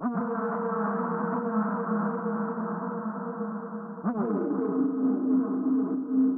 X, X, X, X, X, X, X,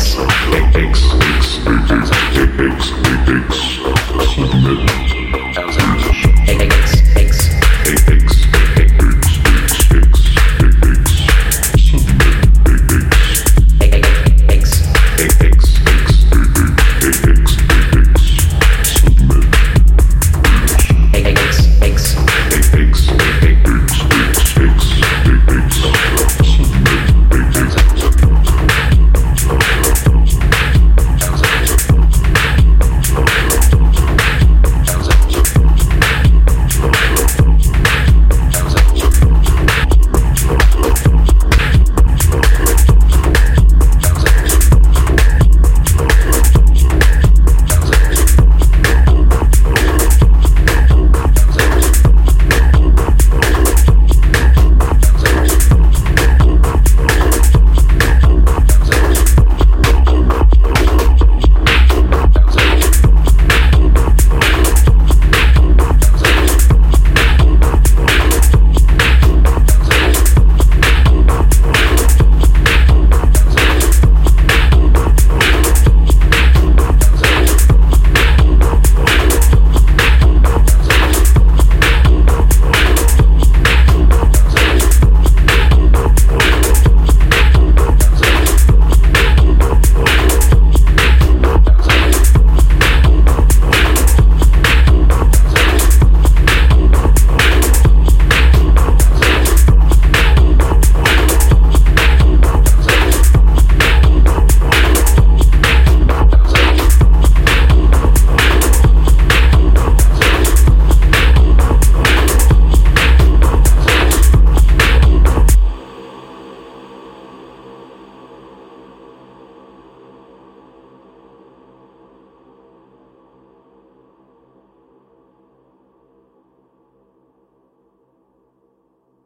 Mix.